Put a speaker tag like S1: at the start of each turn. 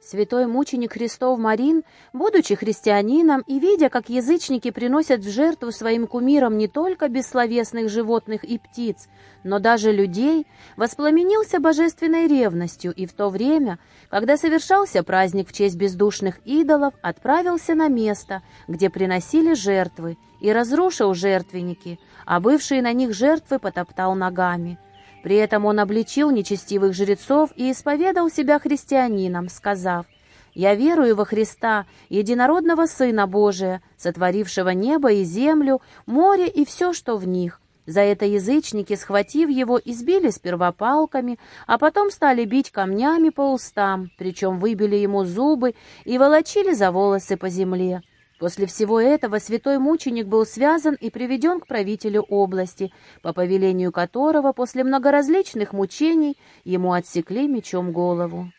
S1: Святой мученик Христов Марин, будучи христианином и видя, как язычники приносят в жертву своим кумирам не только бессловесных животных и птиц, но даже людей, воспламенился божественной ревностью и в то время, когда совершался праздник в честь бездушных идолов, отправился на место, где приносили жертвы, и разрушил жертвенники, а бывшие на них жертвы потоптал ногами. При этом он обличил нечестивых жрецов и исповедал себя христианином, сказав, «Я верую во Христа, единородного Сына Божия, сотворившего небо и землю, море и все, что в них». За это язычники, схватив его, избили сперва палками, а потом стали бить камнями по устам, причем выбили ему зубы и волочили за волосы по земле. После всего этого святой мученик был связан и приведен к правителю области, по повелению которого после многоразличных мучений ему отсекли мечом голову.